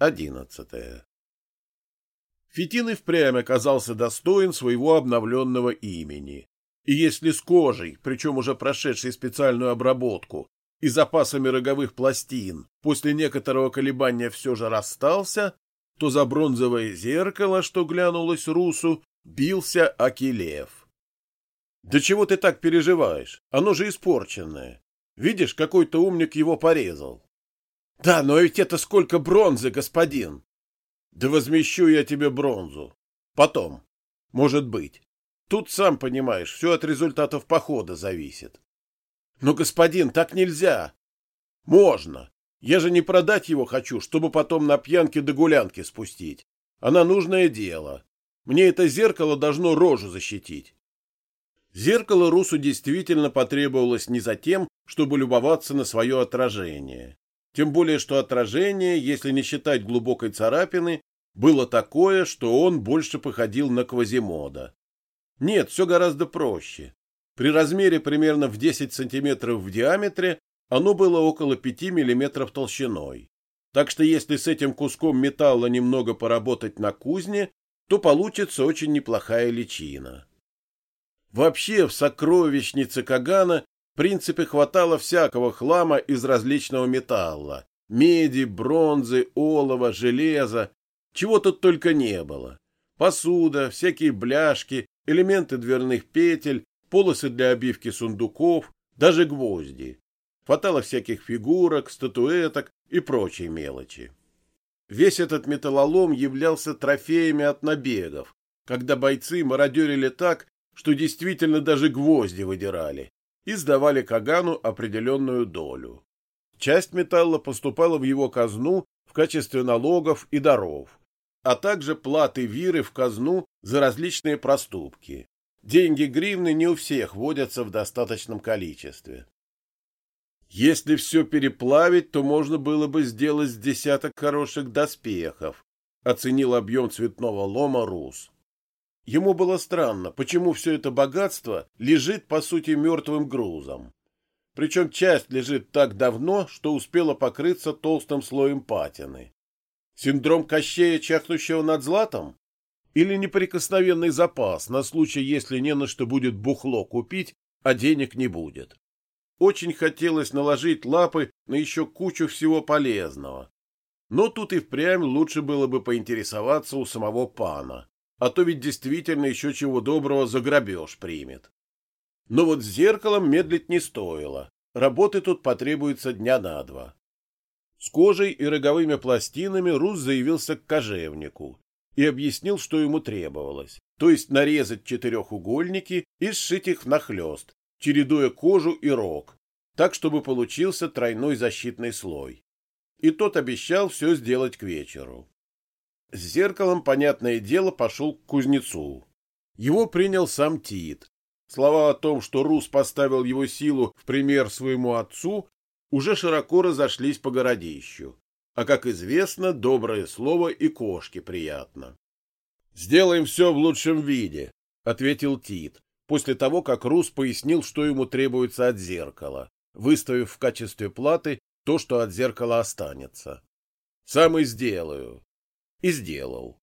11. Фитин и впрямь оказался достоин своего обновленного имени. И если с кожей, причем уже прошедшей специальную обработку, и запасами роговых пластин после некоторого колебания все же расстался, то за бронзовое зеркало, что глянулось Русу, бился Акилев. — Да чего ты так переживаешь? Оно же испорченное. Видишь, какой-то умник его порезал. — Да, но ведь это сколько бронзы, господин! — Да возмещу я тебе бронзу. Потом. Может быть. Тут, сам понимаешь, все от результатов похода зависит. Но, господин, так нельзя. Можно. Я же не продать его хочу, чтобы потом на пьянке до гулянки спустить. А на нужное дело. Мне это зеркало должно рожу защитить. Зеркало Русу действительно потребовалось не за тем, чтобы любоваться на свое отражение. Тем более, что отражение, если не считать глубокой царапины, было такое, что он больше походил на Квазимода. Нет, все гораздо проще. При размере примерно в 10 сантиметров в диаметре оно было около 5 миллиметров толщиной. Так что если с этим куском металла немного поработать на кузне, то получится очень неплохая личина. Вообще в сокровищнице Кагана принципе хватало всякого хлама из различного металла. Меди, бронзы, олова, железа. Чего тут только не было. Посуда, всякие бляшки, элементы дверных петель, полосы для обивки сундуков, даже гвозди. Хватало всяких фигурок, статуэток и прочей мелочи. Весь этот металлолом являлся трофеями от набегов, когда бойцы мародерили так, что действительно даже гвозди выдирали и сдавали Кагану определенную долю. Часть металла поступала в его казну в качестве налогов и даров, а также платы виры в казну за различные проступки. Деньги гривны не у всех водятся в достаточном количестве. Если все переплавить, то можно было бы сделать с десяток хороших доспехов, оценил объем цветного лома Рус. Ему было странно, почему все это богатство лежит, по сути, мертвым грузом. Причем часть лежит так давно, что успела покрыться толстым слоем патины. Синдром Кощея, чахнущего над златом? Или неприкосновенный запас на случай, если не на что будет бухло купить, а денег не будет? Очень хотелось наложить лапы на еще кучу всего полезного. Но тут и впрямь лучше было бы поинтересоваться у самого пана, а то ведь действительно еще чего доброго за грабеж примет. Но вот с зеркалом медлить не стоило. Работы тут потребуется дня на два. С кожей и роговыми пластинами Рус заявился к кожевнику и объяснил, что ему требовалось, то есть нарезать четырехугольники и сшить их внахлёст, чередуя кожу и рог, так, чтобы получился тройной защитный слой. И тот обещал все сделать к вечеру. С зеркалом, понятное дело, пошел к кузнецу. Его принял сам Тит. Слова о том, что Рус поставил его силу в пример своему отцу, уже широко разошлись по городищу. А, как известно, доброе слово и кошке приятно. «Сделаем все в лучшем виде», — ответил Тит, после того, как Рус пояснил, что ему требуется от зеркала, выставив в качестве платы то, что от зеркала останется. «Сам и сделаю». И сделал.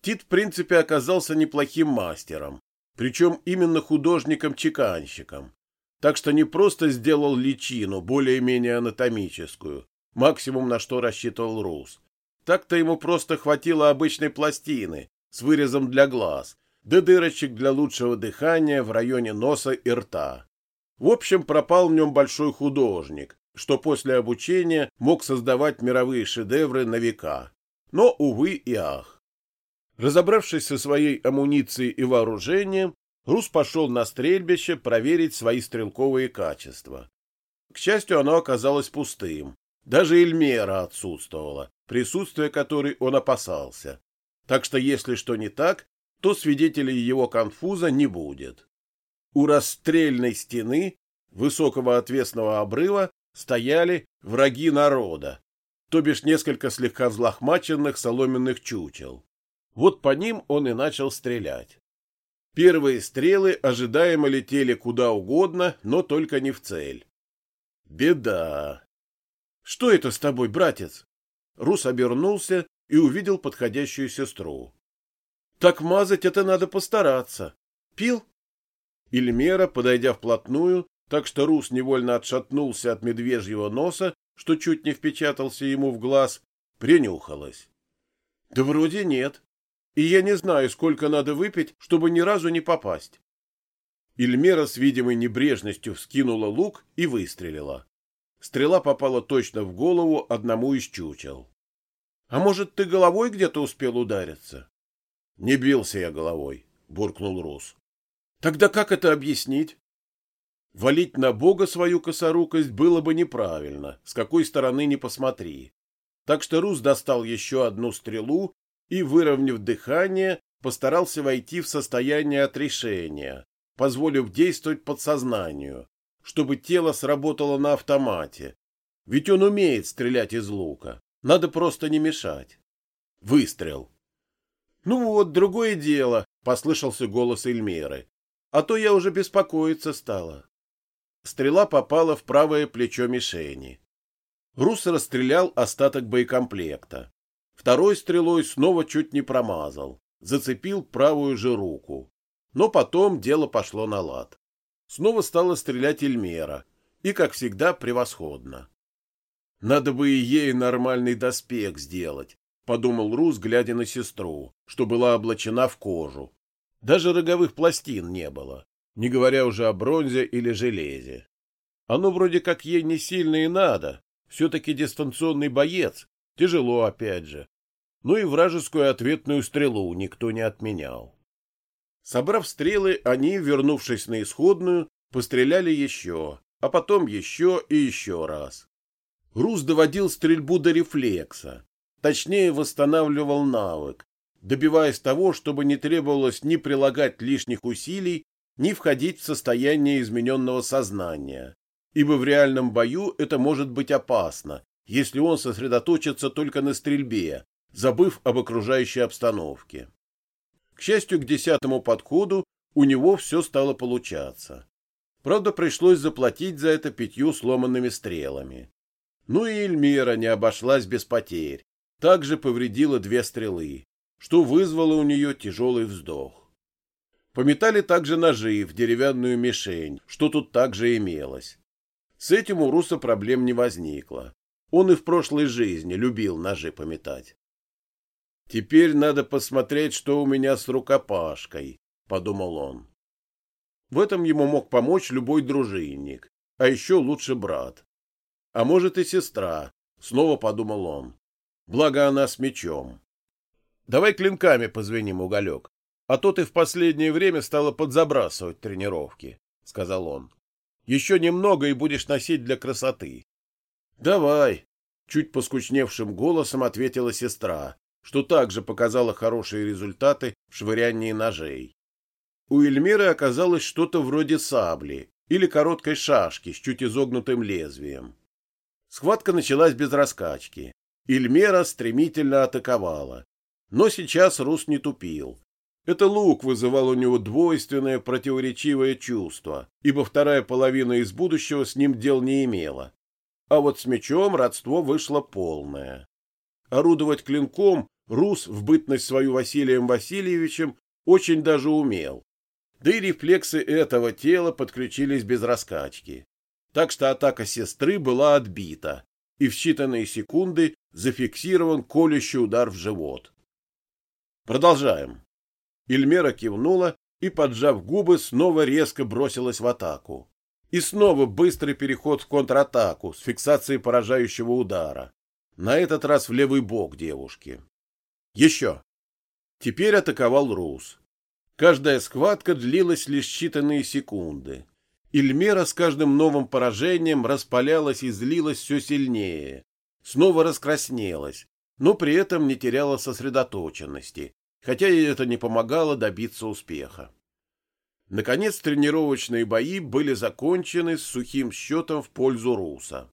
Тит, в принципе, оказался неплохим мастером, причем именно художником-чеканщиком, так что не просто сделал личину, более-менее анатомическую, максимум на что рассчитывал Рус. Так-то ему просто хватило обычной пластины с вырезом для глаз, да дырочек для лучшего дыхания в районе носа и рта. В общем, пропал в нем большой художник, что после обучения мог создавать мировые шедевры на века. Но, увы и ах. Разобравшись со своей амуницией и вооружением, Рус пошел на стрельбище проверить свои стрелковые качества. К счастью, оно оказалось пустым. Даже Эльмера отсутствовала, присутствие которой он опасался. Так что если что не так, то свидетелей его конфуза не будет. У расстрельной стены высокого отвесного обрыва стояли враги народа, то бишь несколько слегка взлохмаченных соломенных чучел. Вот по ним он и начал стрелять. Первые стрелы ожидаемо летели куда угодно, но только не в цель. Беда. Что это с тобой, братец? Рус обернулся и увидел подходящую сестру. Так мазать это надо постараться. Пил? Ильмера, подойдя вплотную, так что Рус невольно отшатнулся от медвежьего носа, что чуть не впечатался ему в глаз, принюхалась. Да вроде нет. И я не знаю, сколько надо выпить, чтобы ни разу не попасть. Ильмера с видимой небрежностью вскинула лук и выстрелила. Стрела попала точно в голову одному из чучел. — А может, ты головой где-то успел удариться? — Не бился я головой, — буркнул Рус. — Тогда как это объяснить? Валить на Бога свою косорукость было бы неправильно, с какой стороны ни посмотри. Так что Рус достал еще одну стрелу и, выровняв дыхание, постарался войти в состояние отрешения, позволив действовать подсознанию, чтобы тело сработало на автомате. Ведь он умеет стрелять из лука, надо просто не мешать. Выстрел. «Ну вот, другое дело», — послышался голос Эльмеры. «А то я уже беспокоиться стала». Стрела попала в правое плечо мишени. Рус расстрелял остаток боекомплекта. Второй стрелой снова чуть не промазал, зацепил правую же руку. Но потом дело пошло на лад. Снова стала стрелять Эльмера, и, как всегда, превосходно. Надо бы и ей нормальный доспех сделать, — подумал Рус, глядя на сестру, что была облачена в кожу. Даже роговых пластин не было, не говоря уже о бронзе или железе. Оно вроде как ей не сильно и надо, все-таки дистанционный боец, тяжело опять же. Ну и вражескую ответную стрелу никто не отменял. Собрав стрелы, они, вернувшись на исходную, постреляли еще, а потом еще и еще раз. Рус доводил стрельбу до рефлекса, Точнее, восстанавливал навык, добиваясь того, чтобы не требовалось ни прилагать лишних усилий, ни входить в состояние измененного сознания, ибо в реальном бою это может быть опасно, если он сосредоточится только на стрельбе, забыв об окружающей обстановке. К счастью, к десятому подходу у него все стало получаться. Правда, пришлось заплатить за это пятью сломанными стрелами. Ну и Эльмира не обошлась без потерь, также повредила две стрелы, что вызвало у нее тяжелый вздох. Пометали также ножи в деревянную мишень, что тут также имелось. С этим у Руса проблем не возникло. Он и в прошлой жизни любил ножи пометать. «Теперь надо посмотреть, что у меня с рукопашкой», — подумал он. В этом ему мог помочь любой дружинник, а еще лучше брат. А может и сестра, снова подумал он. Благо она с мечом. Давай клинками позвеним, Уголек, а то ты в последнее время стала подзабрасывать тренировки, — сказал он. Еще немного и будешь носить для красоты. Давай, — чуть поскучневшим голосом ответила сестра, что также показала хорошие результаты в швырянии ножей. У Эльмиры оказалось что-то вроде сабли или короткой шашки с чуть изогнутым лезвием. Схватка началась без раскачки. Ильмера стремительно атаковала. Но сейчас Рус не тупил. Это лук вызывал у него двойственное противоречивое чувство, ибо вторая половина из будущего с ним дел не имела. А вот с мечом родство вышло полное. Орудовать клинком Рус в бытность свою Василием Васильевичем очень даже умел. Да и рефлексы этого тела подключились без раскачки. Так что атака сестры была отбита, и в считанные секунды зафиксирован колющий удар в живот. Продолжаем. Ильмера кивнула и, поджав губы, снова резко бросилась в атаку. И снова быстрый переход в контратаку с фиксацией поражающего удара. На этот раз в левый бок девушки. Еще. Теперь атаковал Рус. Каждая схватка длилась лишь считанные секунды. Ильмера с каждым новым поражением распалялась и злилась все сильнее, снова раскраснелась, но при этом не теряла сосредоточенности, хотя и это не помогало добиться успеха. Наконец тренировочные бои были закончены с сухим счетом в пользу Руса.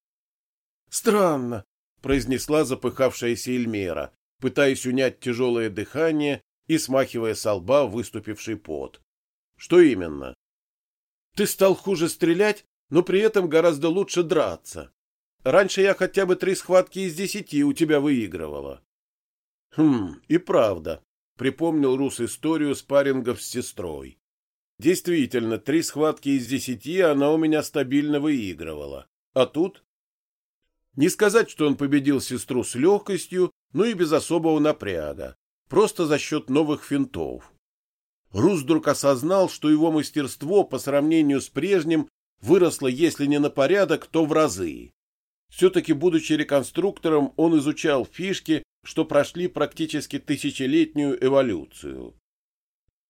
«Странно», — произнесла запыхавшаяся Эльмера, пытаясь унять тяжелое дыхание и смахивая со лба выступивший пот. «Что именно?» «Ты стал хуже стрелять, но при этом гораздо лучше драться. Раньше я хотя бы три схватки из десяти у тебя выигрывала. Хм, и правда, припомнил Рус историю спаррингов с сестрой. Действительно, три схватки из десяти она у меня стабильно выигрывала. А тут? Не сказать, что он победил сестру с легкостью, но и без особого напряга, просто за счет новых финтов. Рус вдруг осознал, что его мастерство по сравнению с прежним выросло, если не на порядок, то в разы. Все-таки, будучи реконструктором, он изучал фишки, что прошли практически тысячелетнюю эволюцию.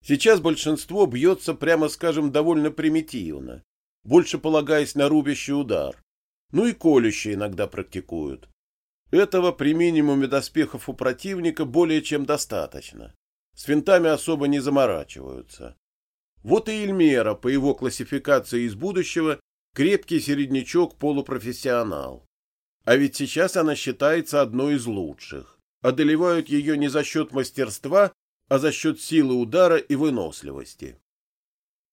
Сейчас большинство бьется, прямо скажем, довольно примитивно, больше полагаясь на рубящий удар. Ну и колющие иногда практикуют. Этого при минимуме доспехов у противника более чем достаточно. С винтами особо не заморачиваются. Вот и Эльмера, по его классификации из будущего, крепкий середнячок-полупрофессионал. А ведь сейчас она считается одной из лучших. Одолевают ее не за счет мастерства, а за счет силы удара и выносливости.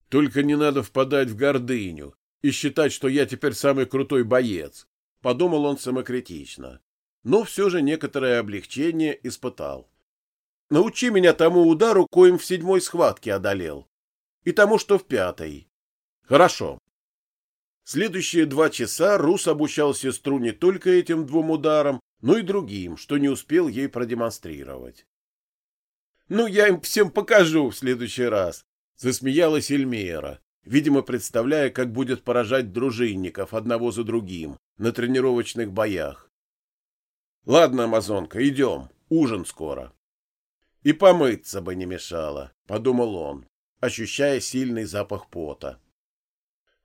Только не надо впадать в гордыню и считать, что я теперь самый крутой боец, подумал он самокритично. Но все же некоторое облегчение испытал. Научи меня тому удару, коим в седьмой схватке одолел, и тому, что в пятой. Хорошо. Следующие два часа Рус обучал сестру не только этим двум ударам, но и другим, что не успел ей продемонстрировать. «Ну, я им всем покажу в следующий раз», — засмеялась Эльмера, видимо, представляя, как будет поражать дружинников одного за другим на тренировочных боях. «Ладно, Амазонка, идем, ужин скоро». «И помыться бы не мешало», — подумал он, ощущая сильный запах пота.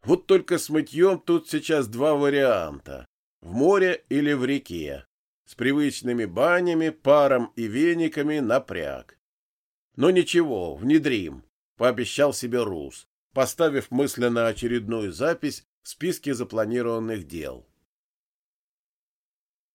Вот только с мытьем тут сейчас два варианта — в море или в реке, с привычными банями, паром и вениками напряг. Но ничего, внедрим, — пообещал себе Рус, поставив мысленно очередную запись в списке запланированных дел.